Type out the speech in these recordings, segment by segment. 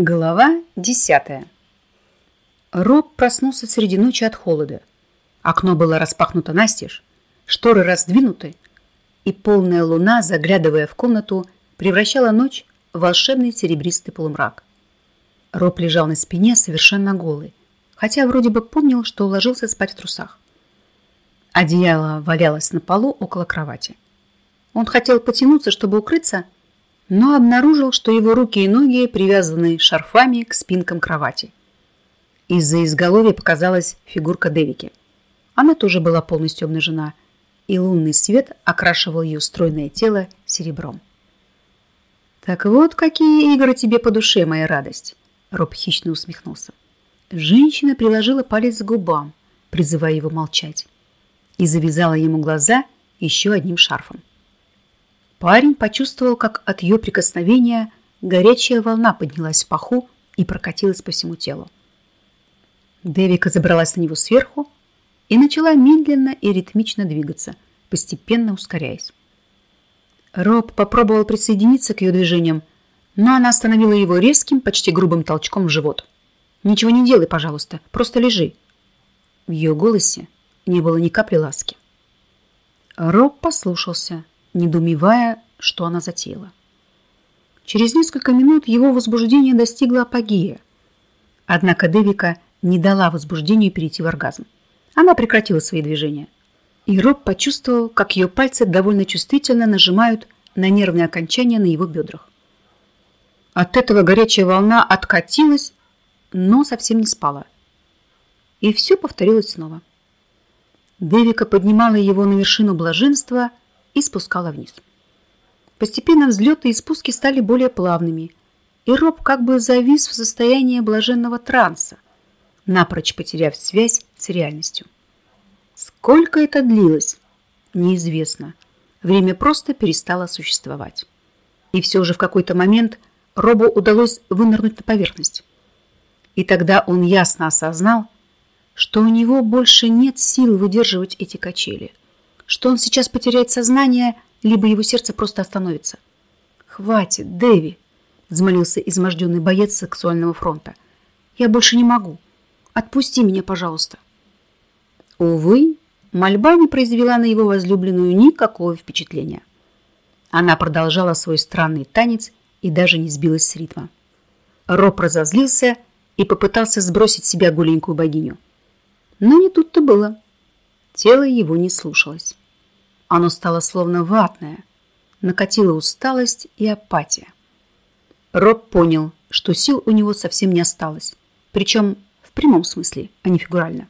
Глава десятая. Роб проснулся среди ночи от холода. Окно было распахнуто настежь, шторы раздвинуты, и полная луна, заглядывая в комнату, превращала ночь в волшебный серебристый полумрак. Роб лежал на спине совершенно голый, хотя вроде бы помнил, что уложился спать в трусах. Одеяло валялось на полу около кровати. Он хотел потянуться, чтобы укрыться, но обнаружил, что его руки и ноги привязаны шарфами к спинкам кровати. Из-за изголовья показалась фигурка Девики. Она тоже была полностью обнажена, и лунный свет окрашивал ее стройное тело серебром. «Так вот, какие игры тебе по душе, моя радость!» Роб хищно усмехнулся. Женщина приложила палец к губам, призывая его молчать, и завязала ему глаза еще одним шарфом. Парень почувствовал, как от ее прикосновения горячая волна поднялась в паху и прокатилась по всему телу. Девика забралась на него сверху и начала медленно и ритмично двигаться, постепенно ускоряясь. Роб попробовал присоединиться к ее движениям, но она остановила его резким, почти грубым толчком в живот. «Ничего не делай, пожалуйста, просто лежи». В ее голосе не было ни капли ласки. Роб послушался, недоумевая, что она затеяла. Через несколько минут его возбуждение достигло апогея. Однако Девика не дала возбуждению перейти в оргазм. Она прекратила свои движения. И Роб почувствовал, как ее пальцы довольно чувствительно нажимают на нервные окончания на его бедрах. От этого горячая волна откатилась, но совсем не спала. И все повторилось снова. Девика поднимала его на вершину блаженства – и спускала вниз. Постепенно взлеты и спуски стали более плавными, и Роб как бы завис в состоянии блаженного транса, напрочь потеряв связь с реальностью. Сколько это длилось, неизвестно. Время просто перестало существовать. И все же в какой-то момент Робу удалось вынырнуть на поверхность. И тогда он ясно осознал, что у него больше нет сил выдерживать эти качели – что он сейчас потеряет сознание, либо его сердце просто остановится. «Хватит, Дэви!» – взмолился изможденный боец сексуального фронта. «Я больше не могу. Отпусти меня, пожалуйста». Увы, мольба не произвела на его возлюбленную никакого впечатления. Она продолжала свой странный танец и даже не сбилась с ритма. Роб разозлился и попытался сбросить с себя голенькую богиню. Но не тут-то было. Тело его не слушалось. Оно стало словно ватное, накатила усталость и апатия. Роб понял, что сил у него совсем не осталось, причем в прямом смысле, а не фигурально.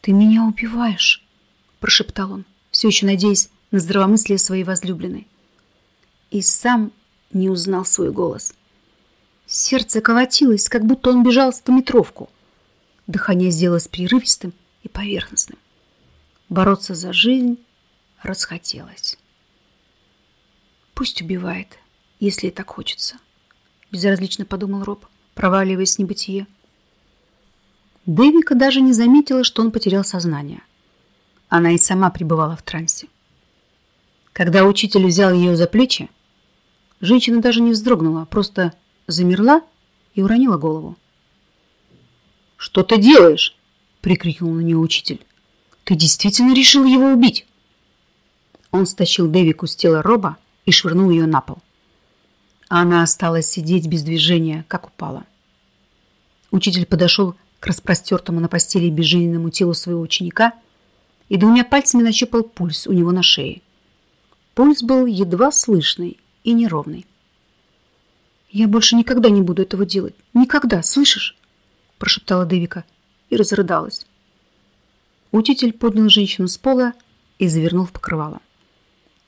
«Ты меня убиваешь», – прошептал он, все еще надеясь на здравомыслие своей возлюбленной. И сам не узнал свой голос. Сердце колотилось, как будто он бежал стометровку. Дыхание сделалось прерывистым и поверхностным. Бороться за жизнь расхотелось. Пусть убивает, если так хочется. Безразлично подумал Роб, проваливаясь в небытие. Дэвика даже не заметила, что он потерял сознание. Она и сама пребывала в трансе. Когда учитель взял ее за плечи, женщина даже не вздрогнула, просто замерла и уронила голову. «Что ты делаешь?» – прикрикнул на нее учитель. Ты действительно решил его убить?» Он стащил Дэвику с тела Роба и швырнул ее на пол. Она осталась сидеть без движения, как упала. Учитель подошел к распростертому на постели безжизненному телу своего ученика и двумя пальцами нащупал пульс у него на шее. Пульс был едва слышный и неровный. «Я больше никогда не буду этого делать. Никогда, слышишь?» прошептала Дэвика и разрыдалась. Учитель поднял женщину с пола и завернул в покрывало.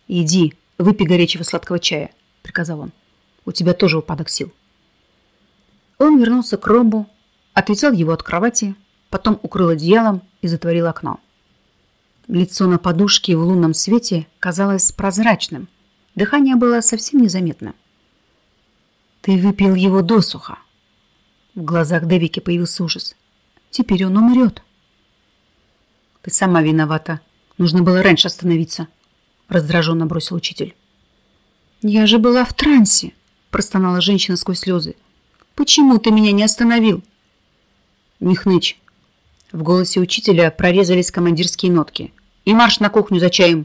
«Иди, выпей горячего сладкого чая», — приказал он. «У тебя тоже упадок сил». Он вернулся к Робу, отвязал его от кровати, потом укрыл одеялом и затворил окно. Лицо на подушке в лунном свете казалось прозрачным. Дыхание было совсем незаметно. «Ты выпил его досуха!» В глазах Девики появился ужас. «Теперь он умрет!» Ты сама виновата. Нужно было раньше остановиться. Раздраженно бросил учитель. Я же была в трансе, простонала женщина сквозь слезы. Почему ты меня не остановил?» «Не хнычь!» В голосе учителя прорезались командирские нотки. «И марш на кухню за чаем!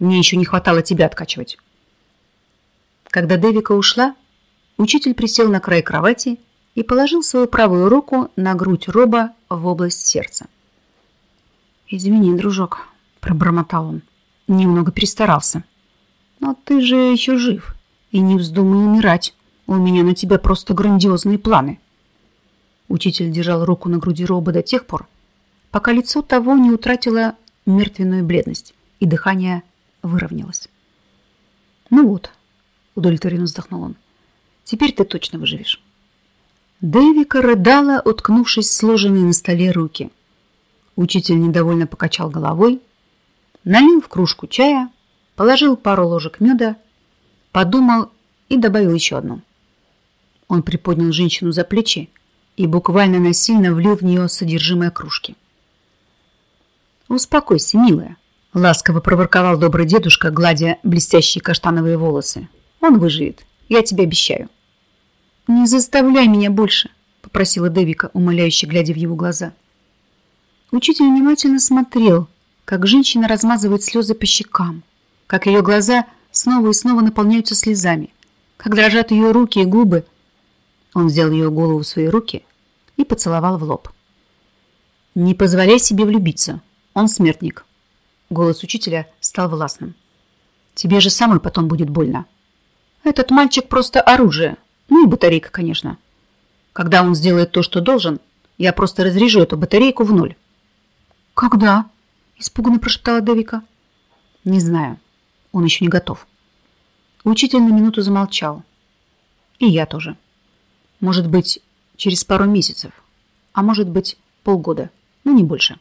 Мне еще не хватало тебя откачивать!» Когда Девика ушла, учитель присел на край кровати и положил свою правую руку на грудь Роба в область сердца. «Извини, дружок», — пробормотал он, — «немного перестарался. Но ты же еще жив, и не вздумай умирать. У меня на тебя просто грандиозные планы». Учитель держал руку на груди Роба до тех пор, пока лицо того не утратило мертвенную бледность и дыхание выровнялось. «Ну вот», — удовлетворенно вздохнул он, — «теперь ты точно выживешь». Дэвика рыдала, уткнувшись сложенные на столе руки. Учитель недовольно покачал головой, налил в кружку чая, положил пару ложек меда, подумал и добавил еще одну. Он приподнял женщину за плечи и буквально насильно влил в нее содержимое кружки. «Успокойся, милая», — ласково проворковал добрый дедушка, гладя блестящие каштановые волосы. «Он выживет, я тебе обещаю». «Не заставляй меня больше», — попросила Девика, умоляюще глядя в его глаза. Учитель внимательно смотрел, как женщина размазывает слезы по щекам, как ее глаза снова и снова наполняются слезами, как дрожат ее руки и губы. Он взял ее голову в свои руки и поцеловал в лоб. «Не позволяй себе влюбиться. Он смертник». Голос учителя стал властным. «Тебе же самой потом будет больно. Этот мальчик просто оружие, ну и батарейка, конечно. Когда он сделает то, что должен, я просто разрежу эту батарейку в ноль. «Когда?» – испуганно прошептала Девика. «Не знаю. Он еще не готов». Учитель на минуту замолчал. И я тоже. Может быть, через пару месяцев. А может быть, полгода. Ну, не больше.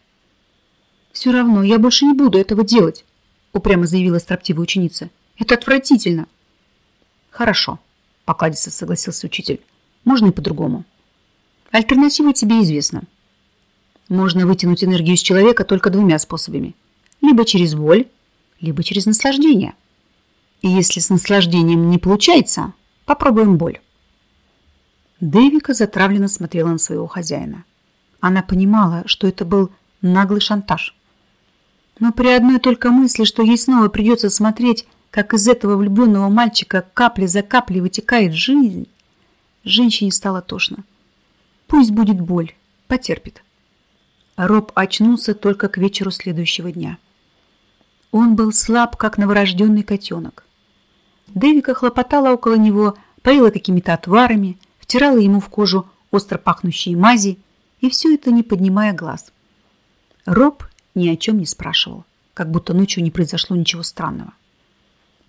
«Все равно я больше не буду этого делать», – упрямо заявила строптивая ученица. «Это отвратительно». «Хорошо», покладисто согласился учитель. Можно и по-другому. Альтернатива тебе известна. Можно вытянуть энергию из человека только двумя способами. Либо через боль, либо через наслаждение. И если с наслаждением не получается, попробуем боль. Дэвика затравленно смотрела на своего хозяина. Она понимала, что это был наглый шантаж. Но при одной только мысли, что ей снова придется смотреть как из этого влюбленного мальчика капля за каплей вытекает жизнь, женщине стало тошно. Пусть будет боль, потерпит. Роб очнулся только к вечеру следующего дня. Он был слаб, как новорожденный котенок. Дэвика хлопотала около него, поила какими-то отварами, втирала ему в кожу остро пахнущие мази, и все это не поднимая глаз. Роб ни о чем не спрашивал, как будто ночью не произошло ничего странного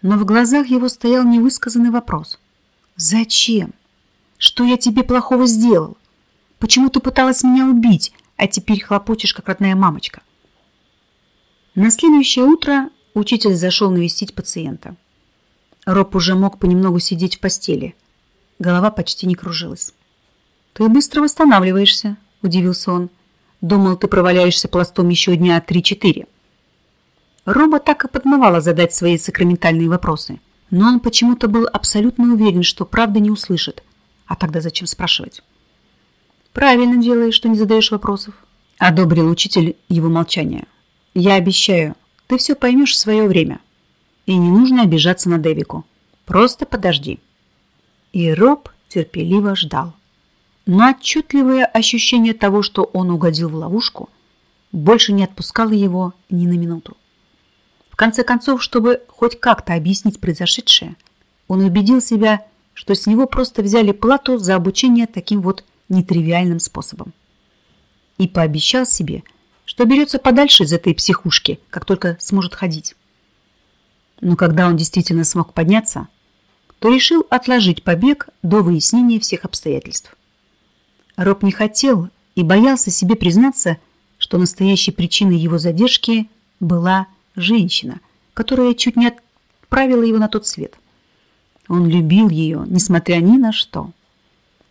но в глазах его стоял невысказанный вопрос. «Зачем? Что я тебе плохого сделал? Почему ты пыталась меня убить, а теперь хлопочешь, как родная мамочка?» На следующее утро учитель зашел навестить пациента. Роб уже мог понемногу сидеть в постели. Голова почти не кружилась. «Ты быстро восстанавливаешься», – удивился он. «Думал, ты проваляешься пластом еще дня три-четыре». Роба так и подмывала задать свои сакраментальные вопросы, но он почему-то был абсолютно уверен, что правда не услышит. А тогда зачем спрашивать? «Правильно делаешь, что не задаешь вопросов», — одобрил учитель его молчание. «Я обещаю, ты все поймешь в свое время. И не нужно обижаться на Дэвику. Просто подожди». И Роб терпеливо ждал. Но отчетливое ощущение того, что он угодил в ловушку, больше не отпускало его ни на минуту. В конце концов, чтобы хоть как-то объяснить произошедшее, он убедил себя, что с него просто взяли плату за обучение таким вот нетривиальным способом. И пообещал себе, что берется подальше из этой психушки, как только сможет ходить. Но когда он действительно смог подняться, то решил отложить побег до выяснения всех обстоятельств. Роб не хотел и боялся себе признаться, что настоящей причиной его задержки была женщина, которая чуть не отправила его на тот свет. Он любил ее, несмотря ни на что.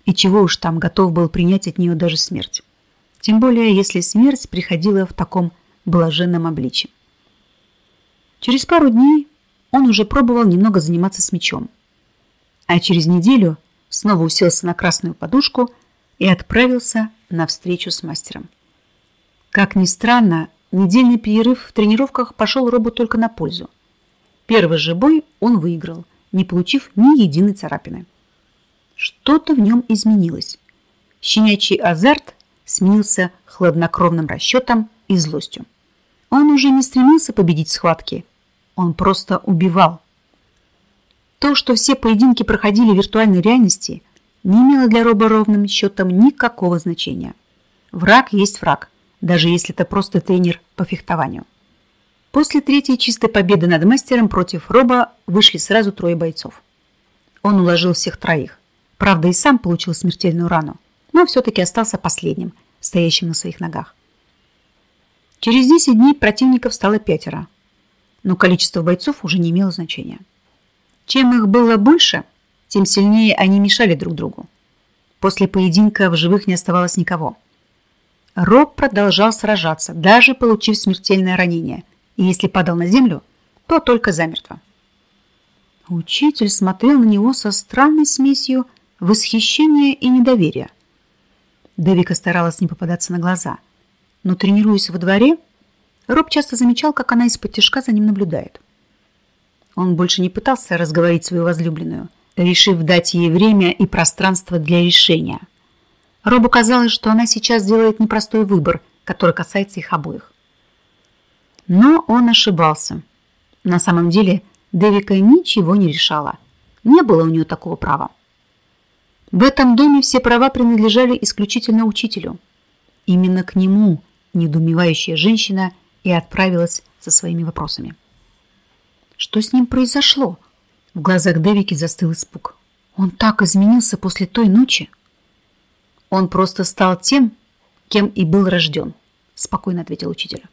И чего уж там готов был принять от нее даже смерть. Тем более, если смерть приходила в таком блаженном обличье. Через пару дней он уже пробовал немного заниматься с мечом. А через неделю снова уселся на красную подушку и отправился на встречу с мастером. Как ни странно, недельный перерыв в тренировках пошел Робу только на пользу. Первый же бой он выиграл, не получив ни единой царапины. Что-то в нем изменилось. Щенячий азарт сменился хладнокровным расчетом и злостью. Он уже не стремился победить схватки, он просто убивал. То, что все поединки проходили в виртуальной реальности, не имело для Роба ровным счетом никакого значения. Враг есть враг, даже если это просто тренер по фехтованию. После третьей чистой победы над мастером против Роба вышли сразу трое бойцов. Он уложил всех троих. Правда, и сам получил смертельную рану, но все-таки остался последним, стоящим на своих ногах. Через 10 дней противников стало пятеро, но количество бойцов уже не имело значения. Чем их было больше, тем сильнее они мешали друг другу. После поединка в живых не оставалось никого. Роб продолжал сражаться, даже получив смертельное ранение, и если падал на землю, то только замертво. Учитель смотрел на него со странной смесью восхищения и недоверия. Девика старалась не попадаться на глаза, но, тренируясь во дворе, Роб часто замечал, как она из-под тяжка за ним наблюдает. Он больше не пытался разговорить свою возлюбленную, решив дать ей время и пространство для решения. Робу казалось, что она сейчас делает непростой выбор, который касается их обоих. Но он ошибался. На самом деле Девика ничего не решала. Не было у нее такого права. В этом доме все права принадлежали исключительно учителю. Именно к нему недоумевающая женщина и отправилась со своими вопросами. Что с ним произошло? В глазах Девики застыл испуг. Он так изменился после той ночи. Он просто стал тем, кем и был рожден, спокойно ответил учитель.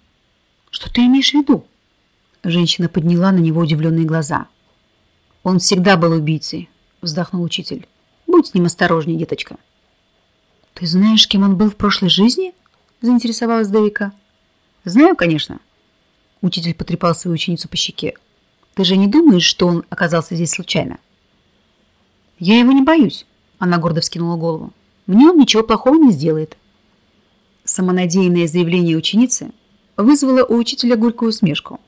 Что ты имеешь в виду? Женщина подняла на него удивленные глаза. Он всегда был убийцей, вздохнул учитель. Будь с ним осторожнее, деточка. Ты знаешь, кем он был в прошлой жизни? Заинтересовалась Девика. Знаю, конечно. Учитель потрепал свою ученицу по щеке. Ты же не думаешь, что он оказался здесь случайно? Я его не боюсь, она гордо вскинула голову. Мне он ничего плохого не сделает. Самонадеянное заявление ученицы вызвало у учителя горькую усмешку.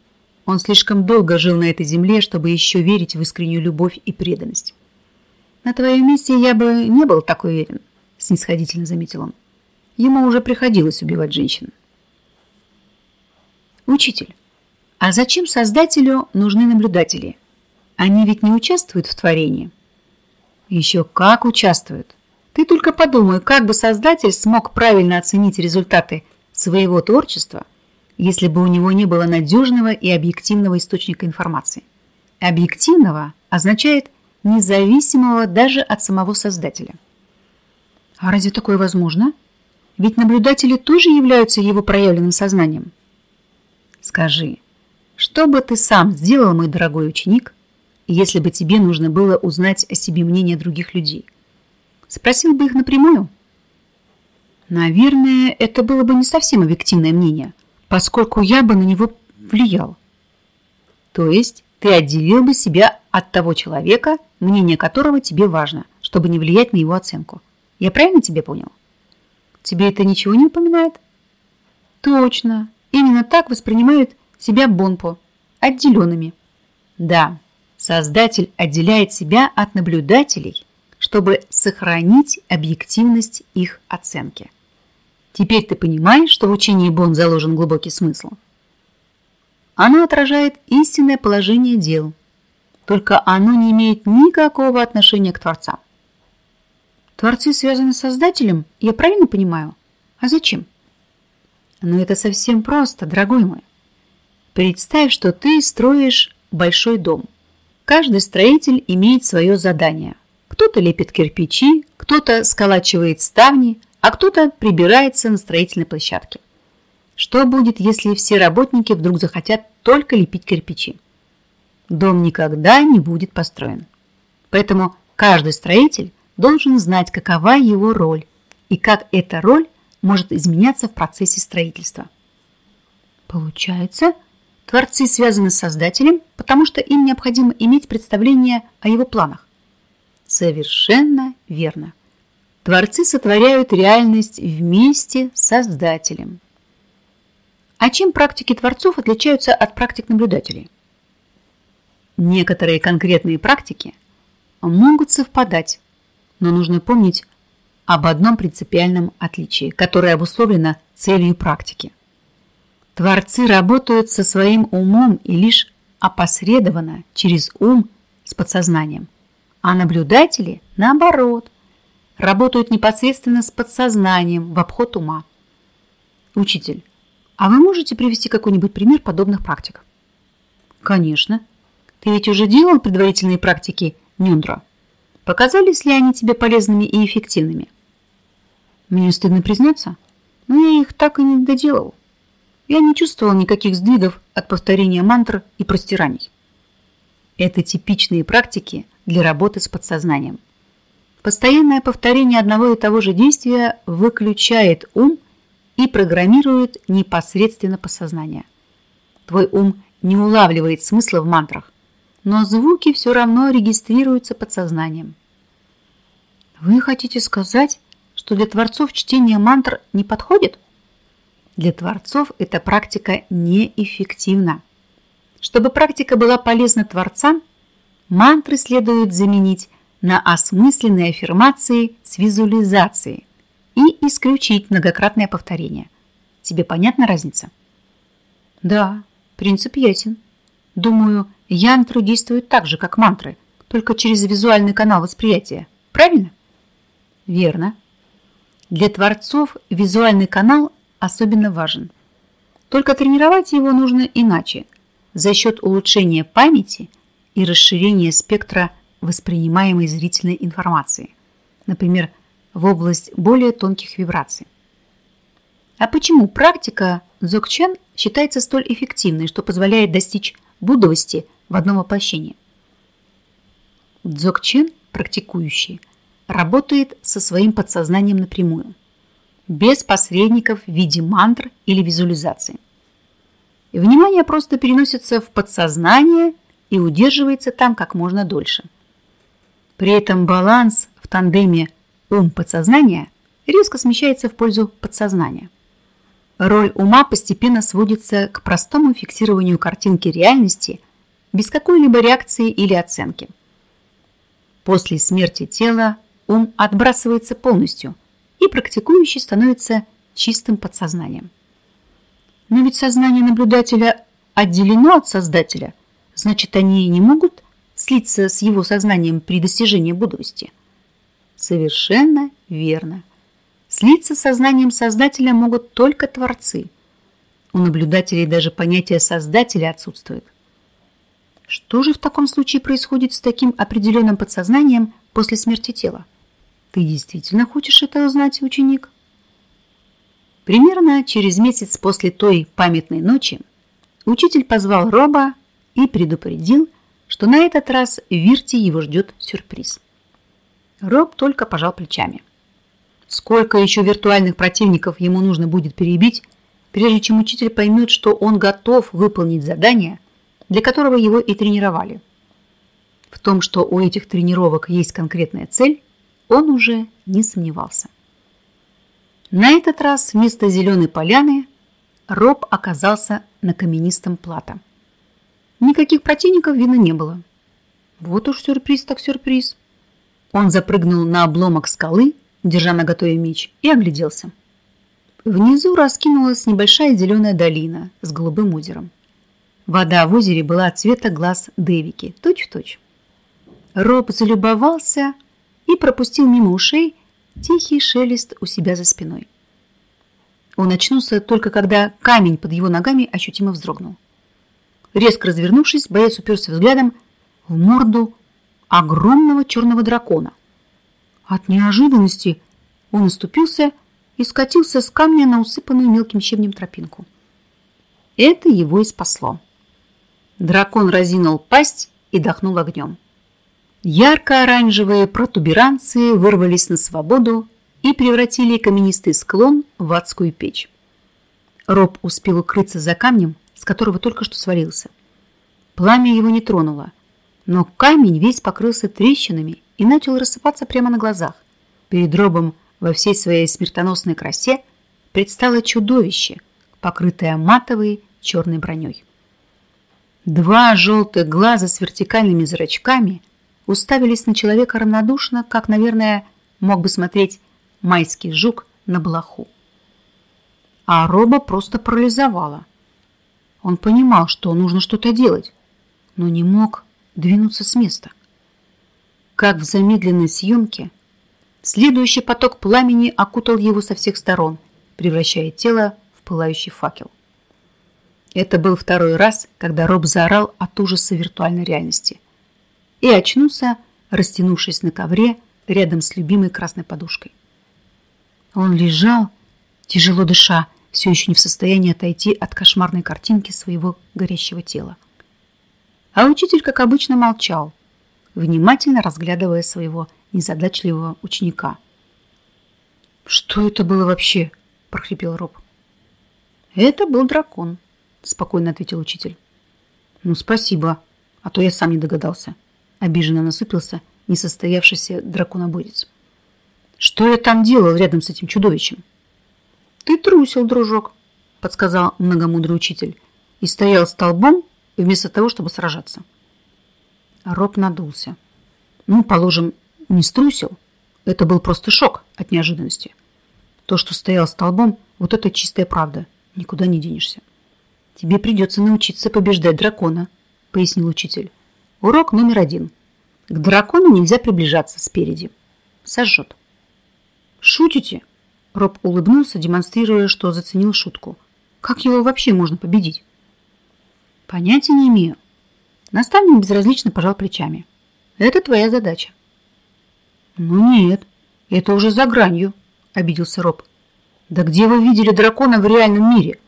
Он слишком долго жил на этой земле, чтобы еще верить в искреннюю любовь и преданность. «На твоем месте я бы не был так уверен», – снисходительно заметил он. Ему уже приходилось убивать женщин. «Учитель, а зачем создателю нужны наблюдатели? Они ведь не участвуют в творении. Еще как участвуют. Ты только подумай, как бы создатель смог правильно оценить результаты своего творчества, если бы у него не было надежного и объективного источника информации. Объективного означает независимого даже от самого создателя. А разве такое возможно? Ведь наблюдатели тоже являются его проявленным сознанием. Скажи, что бы ты сам сделал, мой дорогой ученик, если бы тебе нужно было узнать о себе мнение других людей? Спросил бы их напрямую? Наверное, это было бы не совсем объективное мнение, поскольку я бы на него влиял. То есть ты отделил бы себя от того человека, мнение которого тебе важно, чтобы не влиять на его оценку. Я правильно тебя понял? Тебе это ничего не упоминает? Точно. Именно так воспринимают себя Бонпо отделенными. Да, создатель отделяет себя от наблюдателей, чтобы сохранить объективность их оценки. Теперь ты понимаешь, что в учении Бон заложен глубокий смысл? Оно отражает истинное положение дел, только оно не имеет никакого отношения к Творцам. Творцы связаны с Создателем, я правильно понимаю? А зачем? Но это совсем просто, дорогой мой. Представь, что ты строишь большой дом. Каждый строитель имеет свое задание. Кто-то лепит кирпичи, кто-то сколачивает ставни, а кто-то прибирается на строительной площадке. Что будет, если все работники вдруг захотят только лепить кирпичи? Дом никогда не будет построен. Поэтому каждый строитель должен знать, какова его роль и как эта роль может изменяться в процессе строительства. Получается, Творцы связаны с Создателем, потому что им необходимо иметь представление о его планах. Совершенно верно. Творцы сотворяют реальность вместе с Создателем. А чем практики творцов отличаются от практик наблюдателей? Некоторые конкретные практики могут совпадать, но нужно помнить об одном принципиальном отличии, которое обусловлено целью практики. Творцы работают со своим умом и лишь опосредованно через ум с подсознанием, а наблюдатели, наоборот, работают непосредственно с подсознанием в обход ума. Учитель, а вы можете привести какой-нибудь пример подобных практик? Конечно. Ты ведь уже делал предварительные практики Нюндра. Показались ли они тебе полезными и эффективными? Мне стыдно признаться, но я их так и не доделал. Я не чувствовал никаких сдвигов от повторения мантр и простираний. Это типичные практики для работы с подсознанием. Постоянное повторение одного и того же действия выключает ум и программирует непосредственно подсознание. Твой ум не улавливает смысла в мантрах, но звуки все равно регистрируются подсознанием. Вы хотите сказать, что для творцов чтение мантр не подходит? Для творцов эта практика неэффективна. Чтобы практика была полезна творцам, мантры следует заменить на осмысленные аффирмации с визуализацией и исключить многократное повторение. Тебе понятна разница? Да, принцип ясен. Думаю, янтры действуют так же, как мантры, только через визуальный канал восприятия. Правильно? Верно. Для творцов визуальный канал особенно важен. Только тренировать его нужно иначе, за счет улучшения памяти и расширения спектра воспринимаемой зрительной информации. Например, в область более тонких вибраций. А почему практика Дзogchen считается столь эффективной, что позволяет достичь будовости в одном воплощении? Дзогчен, практикующий, работает со своим подсознанием напрямую, без посредников в виде мантр или визуализации. Внимание просто переносится в подсознание и удерживается там как можно дольше. При этом баланс в тандеме ум-подсознание резко смещается в пользу подсознания. Роль ума постепенно сводится к простому фиксированию картинки реальности без какой-либо реакции или оценки. После смерти тела ум отбрасывается полностью, и практикующий становится чистым подсознанием. Но ведь сознание наблюдателя отделено от Создателя, значит, они не могут слиться с его сознанием при достижении будущности. Совершенно верно. Слиться с сознанием Создателя могут только Творцы. У наблюдателей даже понятие Создателя отсутствует. Что же в таком случае происходит с таким определенным подсознанием после смерти тела? Ты действительно хочешь это узнать, ученик? Примерно через месяц после той памятной ночи учитель позвал Роба и предупредил, что на этот раз в Вирте его ждет сюрприз. Роб только пожал плечами. Сколько еще виртуальных противников ему нужно будет перебить, прежде чем учитель поймет, что он готов выполнить задание, для которого его и тренировали. В том, что у этих тренировок есть конкретная цель, он уже не сомневался. На этот раз вместо зеленой поляны Роб оказался на каменистом плато. Никаких противников видно не было. Вот уж сюрприз так сюрприз. Он запрыгнул на обломок скалы, держа на готове меч, и огляделся. Внизу раскинулась небольшая зеленая долина с голубым озером. Вода в озере была цвета глаз Дэвики, точь-в-точь. Роб залюбовался и пропустил мимо ушей тихий шелест у себя за спиной. Он очнулся только когда камень под его ногами ощутимо вздрогнул. Резко развернувшись, боец уперся взглядом в морду огромного черного дракона. От неожиданности он оступился и скатился с камня на усыпанную мелким щебнем тропинку. Это его и спасло. Дракон разинул пасть и дохнул огнем. Ярко-оранжевые протуберанцы вырвались на свободу и превратили каменистый склон в адскую печь. Роб успел укрыться за камнем, с которого только что свалился. Пламя его не тронуло, но камень весь покрылся трещинами и начал рассыпаться прямо на глазах. Перед робом во всей своей смертоносной красе предстало чудовище, покрытое матовой черной броней. Два желтых глаза с вертикальными зрачками уставились на человека равнодушно, как, наверное, мог бы смотреть майский жук на блоху. А Роба просто парализовала. Он понимал, что нужно что-то делать, но не мог двинуться с места. Как в замедленной съемке, следующий поток пламени окутал его со всех сторон, превращая тело в пылающий факел. Это был второй раз, когда Роб заорал от ужаса виртуальной реальности и очнулся, растянувшись на ковре рядом с любимой красной подушкой. Он лежал, тяжело дыша, все еще не в состоянии отойти от кошмарной картинки своего горящего тела. А учитель, как обычно, молчал, внимательно разглядывая своего незадачливого ученика. «Что это было вообще?» – прохрипел Роб. «Это был дракон», – спокойно ответил учитель. «Ну, спасибо, а то я сам не догадался», – обиженно насупился несостоявшийся драконоборец. «Что я там делал рядом с этим чудовищем?» «Ты трусил, дружок», – подсказал многомудрый учитель, и стоял столбом вместо того, чтобы сражаться. Роб надулся. Ну, положим, не струсил. Это был просто шок от неожиданности. То, что стоял столбом, вот это чистая правда. Никуда не денешься. Тебе придется научиться побеждать дракона, пояснил учитель. Урок номер один. К дракону нельзя приближаться спереди. Сожжет. Шутите? Роб улыбнулся, демонстрируя, что заценил шутку. Как его вообще можно победить? Понятия не имею. Наставник безразлично пожал плечами. Это твоя задача. Ну нет, это уже за гранью, обиделся Роб. Да где вы видели дракона в реальном мире?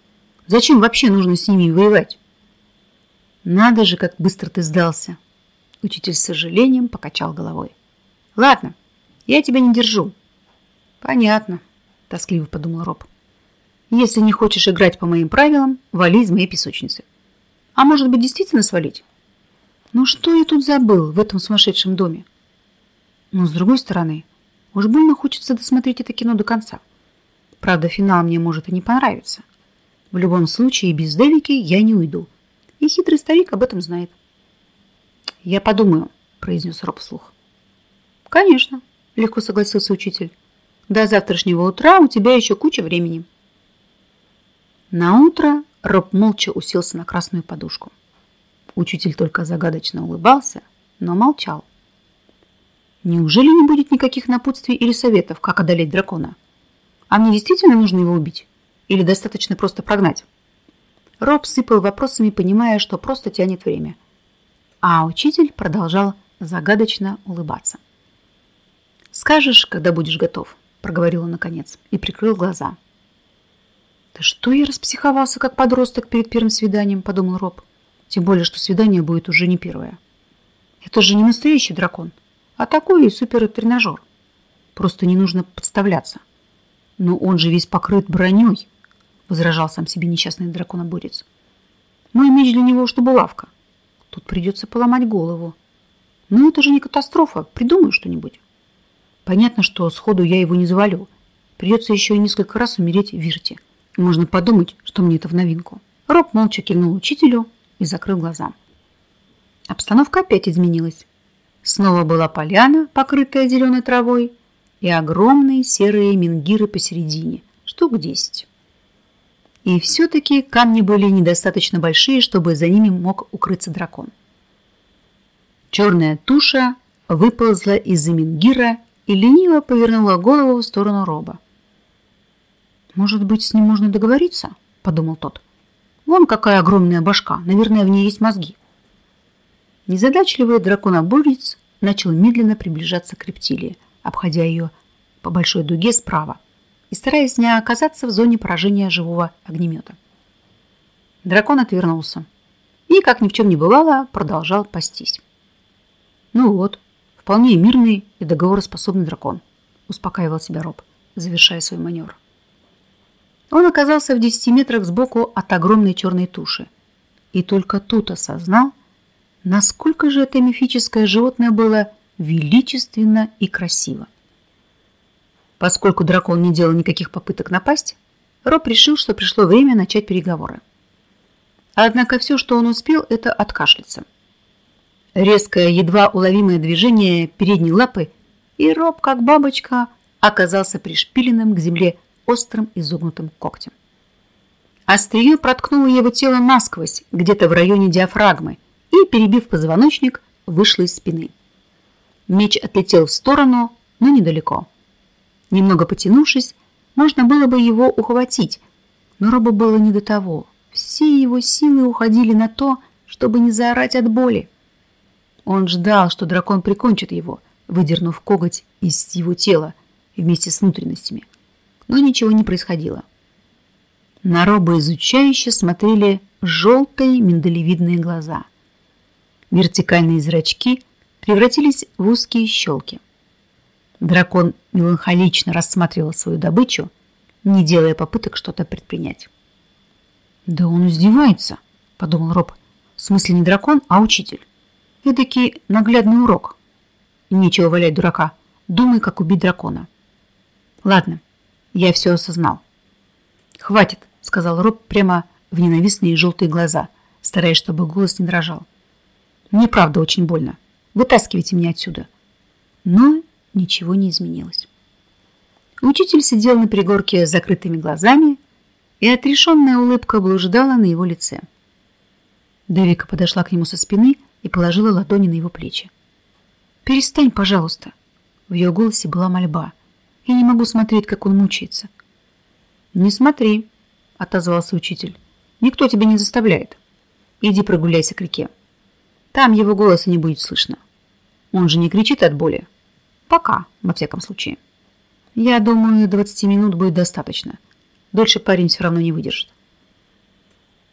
Зачем вообще нужно с ними воевать? Надо же, как быстро ты сдался. Учитель с сожалением покачал головой. Ладно, я тебя не держу. Понятно, тоскливо подумал Роб. Если не хочешь играть по моим правилам, вали из моей песочницы. А может быть, действительно свалить? Ну что я тут забыл в этом сумасшедшем доме? Но с другой стороны, уж больно хочется досмотреть это кино до конца. Правда, финал мне может и не понравиться. В любом случае, без Девики я не уйду. И хитрый старик об этом знает. «Я подумаю», – произнес Роб вслух. «Конечно», – легко согласился учитель. «До завтрашнего утра у тебя еще куча времени». На утро Роб молча уселся на красную подушку. Учитель только загадочно улыбался, но молчал. Неужели не будет никаких напутствий или советов, как одолеть дракона? А мне действительно нужно его убить? Или достаточно просто прогнать? Роб сыпал вопросами, понимая, что просто тянет время. А учитель продолжал загадочно улыбаться. «Скажешь, когда будешь готов», – проговорил он наконец и прикрыл глаза. «Да что я распсиховался, как подросток перед первым свиданием», – подумал Роб. Тем более, что свидание будет уже не первое. Это же не настоящий дракон, а такой супер-тренажер. Просто не нужно подставляться. Но он же весь покрыт броней, возражал сам себе несчастный драконоборец. Мой меч для него, что булавка. Тут придется поломать голову. Но это же не катастрофа, придумаю что-нибудь. Понятно, что сходу я его не завалю. Придется еще и несколько раз умереть в вирте. Можно подумать, что мне это в новинку. Роб молча кивнул учителю, и закрыл глаза. Обстановка опять изменилась. Снова была поляна, покрытая зеленой травой, и огромные серые мингиры посередине, штук десять. И все-таки камни были недостаточно большие, чтобы за ними мог укрыться дракон. Черная туша выползла из-за мингира и лениво повернула голову в сторону роба. «Может быть, с ним можно договориться?» – подумал тот. – Вон какая огромная башка, наверное, в ней есть мозги. Незадачливый драконоборец начал медленно приближаться к рептилии, обходя ее по большой дуге справа и стараясь не оказаться в зоне поражения живого огнемета. Дракон отвернулся и, как ни в чем не бывало, продолжал пастись. Ну вот, вполне мирный и договороспособный дракон, успокаивал себя Роб, завершая свой маневр. Он оказался в 10 метрах сбоку от огромной черной туши. И только тут осознал, насколько же это мифическое животное было величественно и красиво. Поскольку дракон не делал никаких попыток напасть, Роб решил, что пришло время начать переговоры. Однако все, что он успел, это откашляться. Резкое, едва уловимое движение передней лапы, и Роб, как бабочка, оказался пришпиленным к земле острым изогнутым когтем. Острие проткнуло его тело насквозь, где-то в районе диафрагмы, и, перебив позвоночник, вышло из спины. Меч отлетел в сторону, но недалеко. Немного потянувшись, можно было бы его ухватить, но Робу было не до того. Все его силы уходили на то, чтобы не заорать от боли. Он ждал, что дракон прикончит его, выдернув коготь из его тела вместе с внутренностями. Но ничего не происходило. На Роба изучающе смотрели желтые миндалевидные глаза. Вертикальные зрачки превратились в узкие щелки. Дракон меланхолично рассматривал свою добычу, не делая попыток что-то предпринять. «Да он издевается», — подумал Роб. «В смысле не дракон, а учитель. Эдакий наглядный урок. Нечего валять дурака. Думай, как убить дракона». «Ладно, я все осознал». «Хватит», — сказал Роб прямо в ненавистные желтые глаза, стараясь, чтобы голос не дрожал. «Мне правда очень больно. Вытаскивайте меня отсюда». Но ничего не изменилось. Учитель сидел на пригорке с закрытыми глазами, и отрешенная улыбка блуждала на его лице. Девика подошла к нему со спины и положила ладони на его плечи. «Перестань, пожалуйста!» В ее голосе была мольба. «Я не могу смотреть, как он мучается». «Не смотри», — отозвался учитель. «Никто тебя не заставляет. Иди прогуляйся к реке. Там его голоса не будет слышно. Он же не кричит от боли. Пока, во всяком случае. Я думаю, 20 минут будет достаточно». Дольше парень все равно не выдержит.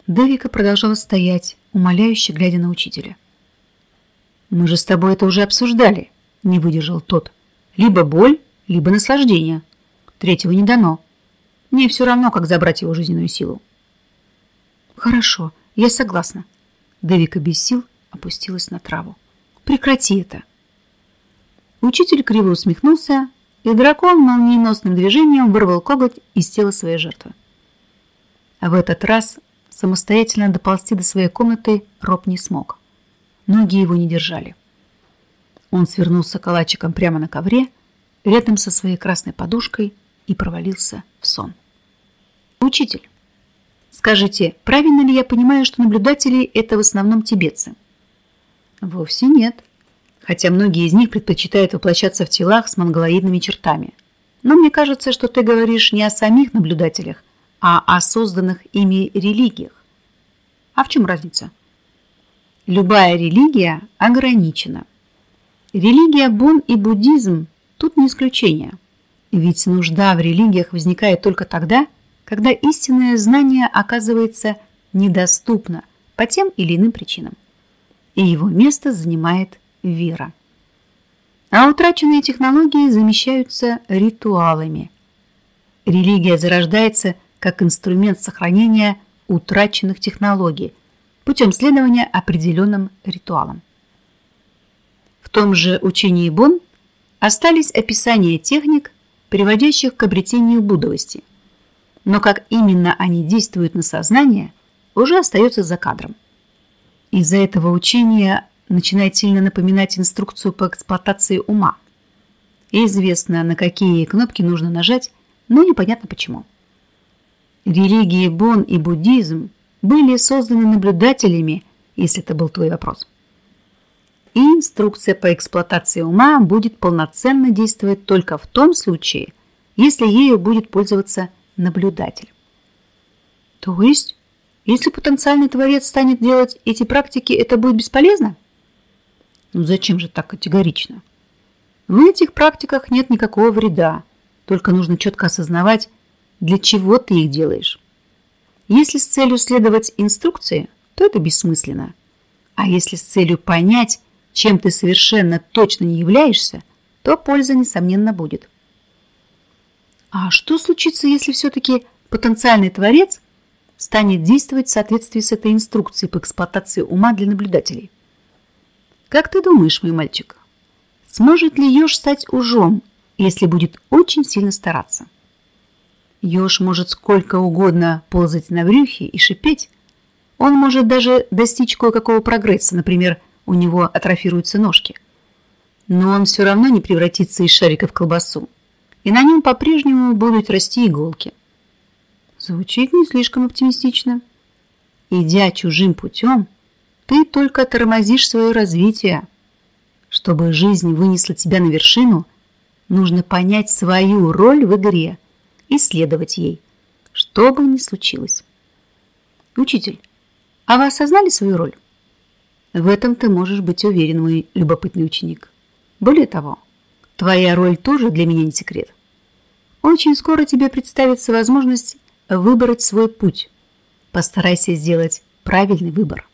Девика продолжала стоять, умоляюще глядя на учителя. «Мы же с тобой это уже обсуждали», — не выдержал тот. «Либо боль, либо наслаждение. Третьего не дано. Мне все равно, как забрать его жизненную силу». «Хорошо, я согласна». Девика без сил опустилась на траву. «Прекрати это». Учитель криво усмехнулся и дракон молниеносным движением вырвал коготь из тела своей жертвы. А в этот раз самостоятельно доползти до своей комнаты Роб не смог. Ноги его не держали. Он свернулся калачиком прямо на ковре, рядом со своей красной подушкой и провалился в сон. «Учитель, скажите, правильно ли я понимаю, что наблюдатели – это в основном тибетцы?» «Вовсе нет», хотя многие из них предпочитают воплощаться в телах с монголоидными чертами. Но мне кажется, что ты говоришь не о самих наблюдателях, а о созданных ими религиях. А в чем разница? Любая религия ограничена. Религия Бон и буддизм тут не исключение. Ведь нужда в религиях возникает только тогда, когда истинное знание оказывается недоступно по тем или иным причинам. И его место занимает вера. А утраченные технологии замещаются ритуалами. Религия зарождается как инструмент сохранения утраченных технологий путем следования определенным ритуалам. В том же учении Бон остались описания техник, приводящих к обретению будовости. Но как именно они действуют на сознание, уже остается за кадром. Из-за этого учения начинает сильно напоминать инструкцию по эксплуатации ума. И известно, на какие кнопки нужно нажать, но непонятно почему. Религии Бон и буддизм были созданы наблюдателями, если это был твой вопрос. И инструкция по эксплуатации ума будет полноценно действовать только в том случае, если ею будет пользоваться наблюдатель. То есть, если потенциальный творец станет делать эти практики, это будет бесполезно? Ну зачем же так категорично? В этих практиках нет никакого вреда, только нужно четко осознавать, для чего ты их делаешь. Если с целью следовать инструкции, то это бессмысленно. А если с целью понять, чем ты совершенно точно не являешься, то польза, несомненно, будет. А что случится, если все-таки потенциальный творец станет действовать в соответствии с этой инструкцией по эксплуатации ума для наблюдателей? Как ты думаешь, мой мальчик, Сможет ли еж стать ужом, если будет очень сильно стараться? Еж может сколько угодно ползать на брюхе и шипеть. Он может даже достичь кое-какого прогресса, например, у него атрофируются ножки. Но он все равно не превратится из шарика в колбасу, и на нем по-прежнему будут расти иголки. Звучит не слишком оптимистично. Идя чужим путем, ты только тормозишь свое развитие. Чтобы жизнь вынесла тебя на вершину, нужно понять свою роль в игре и следовать ей, что бы ни случилось. Учитель, а вы осознали свою роль? В этом ты можешь быть уверен, мой любопытный ученик. Более того, твоя роль тоже для меня не секрет. Очень скоро тебе представится возможность выбрать свой путь. Постарайся сделать правильный выбор.